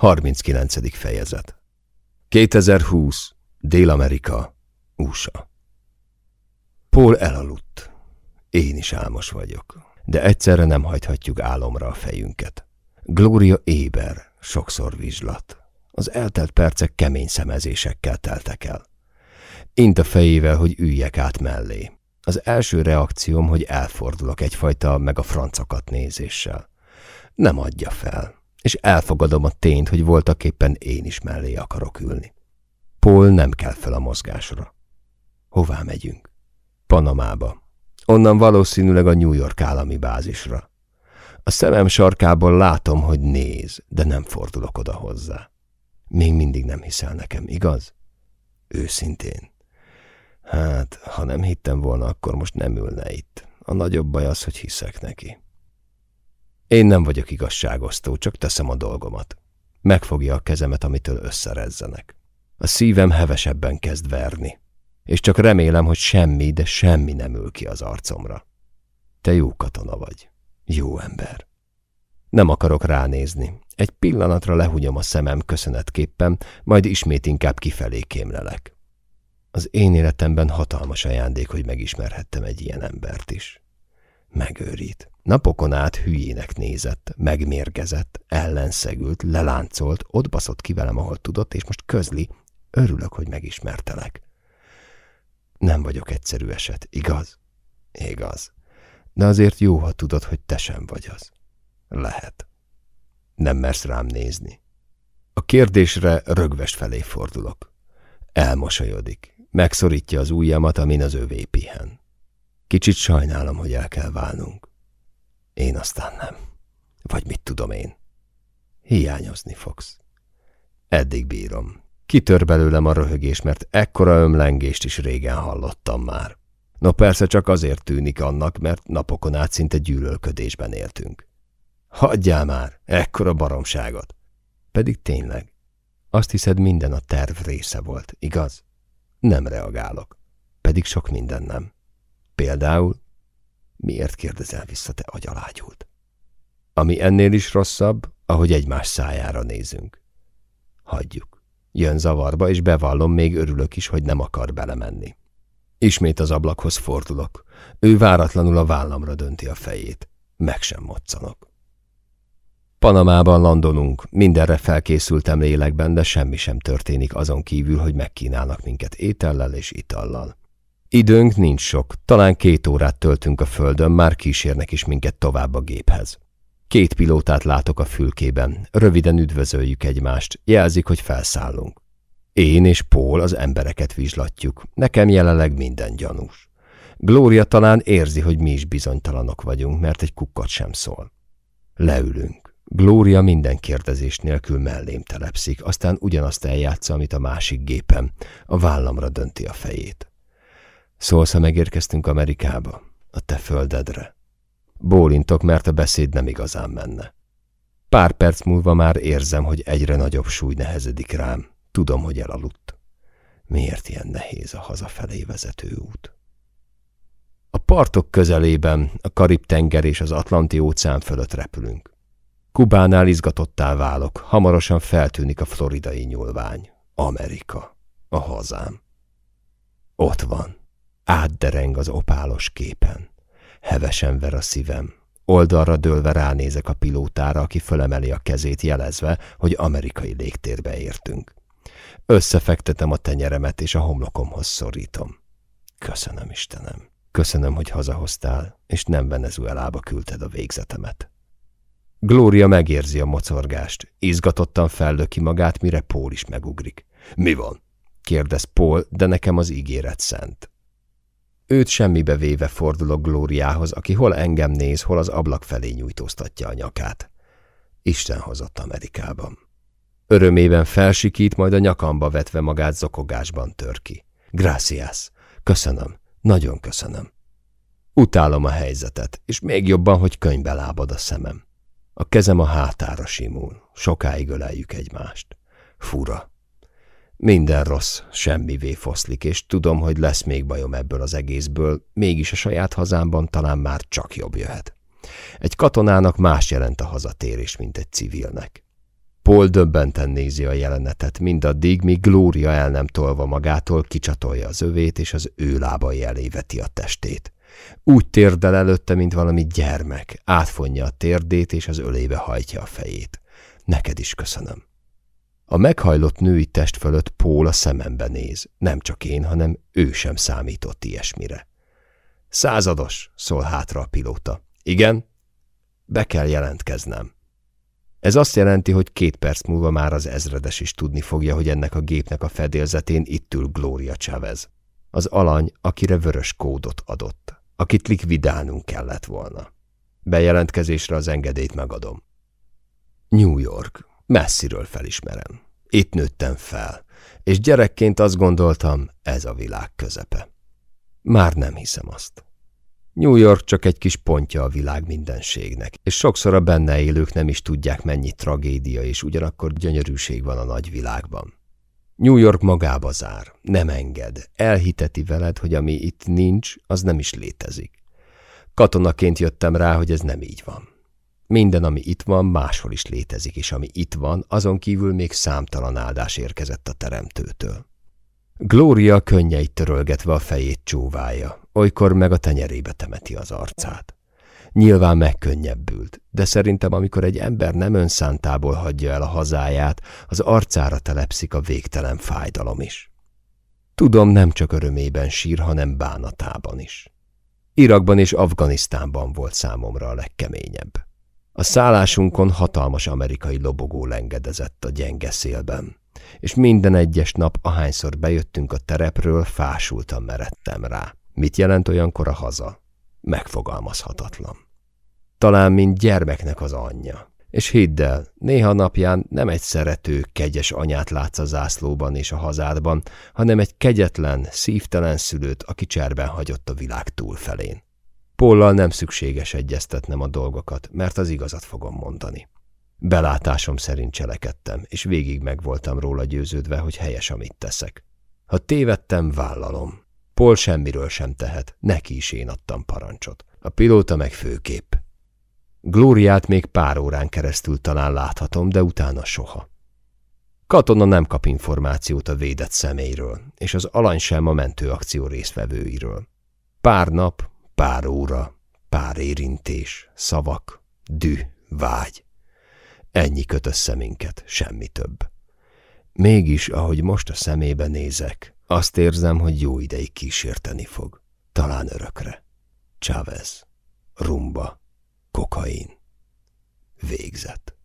39. fejezet 2020. Dél-Amerika, USA Paul elaludt. Én is álmos vagyok, de egyszerre nem hagyhatjuk álomra a fejünket. Gloria éber, sokszor vizslat. Az eltelt percek kemény szemezésekkel teltek el. Int a fejével, hogy üljek át mellé. Az első reakcióm, hogy elfordulok egyfajta meg a francokat nézéssel. Nem adja fel, és elfogadom a tényt, hogy voltak éppen én is mellé akarok ülni. Paul nem kell fel a mozgásra. Hová megyünk? Panamába. Onnan valószínűleg a New York állami bázisra. A szemem sarkából látom, hogy néz, de nem fordulok oda hozzá. Még mindig nem hiszel nekem, igaz? Őszintén. Hát, ha nem hittem volna, akkor most nem ülne itt. A nagyobb baj az, hogy hiszek neki. Én nem vagyok igazságosztó, csak teszem a dolgomat. Megfogja a kezemet, amitől összerezzenek. A szívem hevesebben kezd verni, és csak remélem, hogy semmi, de semmi nem ül ki az arcomra. Te jó katona vagy. Jó ember. Nem akarok ránézni. Egy pillanatra lehúgyom a szemem köszönetképpen, majd ismét inkább kifelé kémlelek. Az én életemben hatalmas ajándék, hogy megismerhettem egy ilyen embert is. Megőrít. Napokon át hülyének nézett, megmérgezett, ellenszegült, leláncolt, ott baszott ki velem, ahol tudott, és most közli, örülök, hogy megismertelek. Nem vagyok egyszerű eset, igaz? Igaz. De azért jó, ha tudod, hogy te sem vagy az. Lehet. Nem mersz rám nézni. A kérdésre rögvest felé fordulok. Elmosolyodik. Megszorítja az ujjamat, amin az övé pihen. Kicsit sajnálom, hogy el kell válnunk. Én aztán nem. Vagy mit tudom én. Hiányozni fogsz. Eddig bírom. Kitör belőlem a röhögés, mert ekkora ömlengést is régen hallottam már. No persze csak azért tűnik annak, mert napokon át szinte gyűlölködésben éltünk. Hagyjál már, ekkora baromságot. Pedig tényleg, azt hiszed minden a terv része volt, igaz? Nem reagálok. Pedig sok minden nem. Például, miért kérdezel vissza, te agyalágyult? Ami ennél is rosszabb, ahogy egymás szájára nézünk. Hagyjuk. Jön zavarba, és bevallom, még örülök is, hogy nem akar belemenni. Ismét az ablakhoz fordulok. Ő váratlanul a vállamra dönti a fejét. Meg sem moccanok. Panamában landolunk, mindenre felkészültem lélekben, de semmi sem történik azon kívül, hogy megkínálnak minket étellel és itallal. Időnk nincs sok, talán két órát töltünk a földön, már kísérnek is minket tovább a géphez. Két pilótát látok a fülkében, röviden üdvözöljük egymást, jelzik, hogy felszállunk. Én és Paul az embereket vizslatjuk, nekem jelenleg minden gyanús. Glória talán érzi, hogy mi is bizonytalanok vagyunk, mert egy kukkat sem szól. Leülünk. Glória minden kérdezés nélkül mellém telepszik, aztán ugyanazt eljátsza, amit a másik gépen. A vállamra dönti a fejét. Szólsz, ha megérkeztünk Amerikába? A te földedre. Bólintok, mert a beszéd nem igazán menne. Pár perc múlva már érzem, hogy egyre nagyobb súly nehezedik rám. Tudom, hogy elaludt. Miért ilyen nehéz a hazafelé vezető út? A partok közelében, a Karib-tenger és az Atlanti-óceán fölött repülünk. Kubánál izgatottá válok, hamarosan feltűnik a floridai nyúlvány. Amerika, a hazám. Ott van, átdereng az opálos képen. Hevesen ver a szívem. Oldalra dőlve ránézek a pilótára, aki fölemeli a kezét jelezve, hogy amerikai légtérbe értünk. Összefektetem a tenyeremet, és a homlokomhoz szorítom. Köszönöm, Istenem. Köszönöm, hogy hazahoztál, és nem Venezuelába küldted a végzetemet. Glória megérzi a mocorgást. Izgatottan fellöki magát, mire Paul is megugrik. Mi van? kérdez Paul, de nekem az ígéret szent. Őt semmibe véve fordulok Glóriához, aki hol engem néz, hol az ablak felé nyújtóztatja a nyakát. Isten hozott Amerikában. Örömében felsikít, majd a nyakamba vetve magát zokogásban tör ki. Gracias. Köszönöm. Nagyon köszönöm. Utálom a helyzetet, és még jobban, hogy könyvbe lábad a szemem. A kezem a hátára simul, sokáig öleljük egymást. Fura. Minden rossz, semmivé foszlik, és tudom, hogy lesz még bajom ebből az egészből, mégis a saját hazámban talán már csak jobb jöhet. Egy katonának más jelent a hazatérés, mint egy civilnek. Paul döbbenten nézi a jelenetet, mindaddig, míg Glória el nem tolva magától kicsatolja az övét, és az ő lábai elé veti a testét. Úgy térdel előtte, mint valami gyermek, átfonja a térdét, és az ölébe hajtja a fejét. Neked is köszönöm. A meghajlott női test fölött Pól a szemembe néz. Nem csak én, hanem ő sem számított ilyesmire. Százados, szól hátra a pilóta. Igen? Be kell jelentkeznem. Ez azt jelenti, hogy két perc múlva már az ezredes is tudni fogja, hogy ennek a gépnek a fedélzetén itt ül Gloria Chavez. Az alany, akire vörös kódot adott, akit likvidálnunk kellett volna. Bejelentkezésre az engedélyt megadom. New York. Messziről felismerem. Itt nőttem fel, és gyerekként azt gondoltam, ez a világ közepe. Már nem hiszem azt. New York csak egy kis pontja a világ mindenségnek, és sokszor a benne élők nem is tudják, mennyi tragédia és ugyanakkor gyönyörűség van a nagy világban. New York magába zár, nem enged, elhiteti veled, hogy ami itt nincs, az nem is létezik. Katonaként jöttem rá, hogy ez nem így van. Minden, ami itt van, máshol is létezik, és ami itt van, azon kívül még számtalan áldás érkezett a teremtőtől. Glória könnyeit törölgetve a fejét csóválja, olykor meg a tenyerébe temeti az arcát. Nyilván megkönnyebbült, de szerintem amikor egy ember nem önszántából hagyja el a hazáját, az arcára telepszik a végtelen fájdalom is. Tudom, nem csak örömében sír, hanem bánatában is. Irakban és Afganisztánban volt számomra a legkeményebb. A szállásunkon hatalmas amerikai lobogó lengedezett a gyenge szélben, és minden egyes nap, ahányszor bejöttünk a terepről, fásultan meredtem rá. Mit jelent olyankor a haza? Megfogalmazhatatlan. Talán, mint gyermeknek az anyja. És hidd el, néha napján nem egy szerető, kegyes anyát látsz a zászlóban és a hazádban, hanem egy kegyetlen, szívtelen szülőt, aki cserben hagyott a világ túlfelén. Pollal nem szükséges egyeztetnem a dolgokat, mert az igazat fogom mondani. Belátásom szerint cselekedtem, és végig meg voltam róla győződve, hogy helyes, amit teszek. Ha tévedtem, vállalom. Paul semmiről sem tehet, neki is én adtam parancsot. A pilóta meg főkép. Glóriát még pár órán keresztül talán láthatom, de utána soha. Katona nem kap információt a védett személyről, és az alany sem a mentőakció részvevőiről. Pár nap, Pár óra, pár érintés, szavak, dű, vágy. Ennyi köt össze minket, semmi több. Mégis, ahogy most a szemébe nézek, azt érzem, hogy jó ideig kísérteni fog. Talán örökre. Chávez, rumba, kokain, végzet.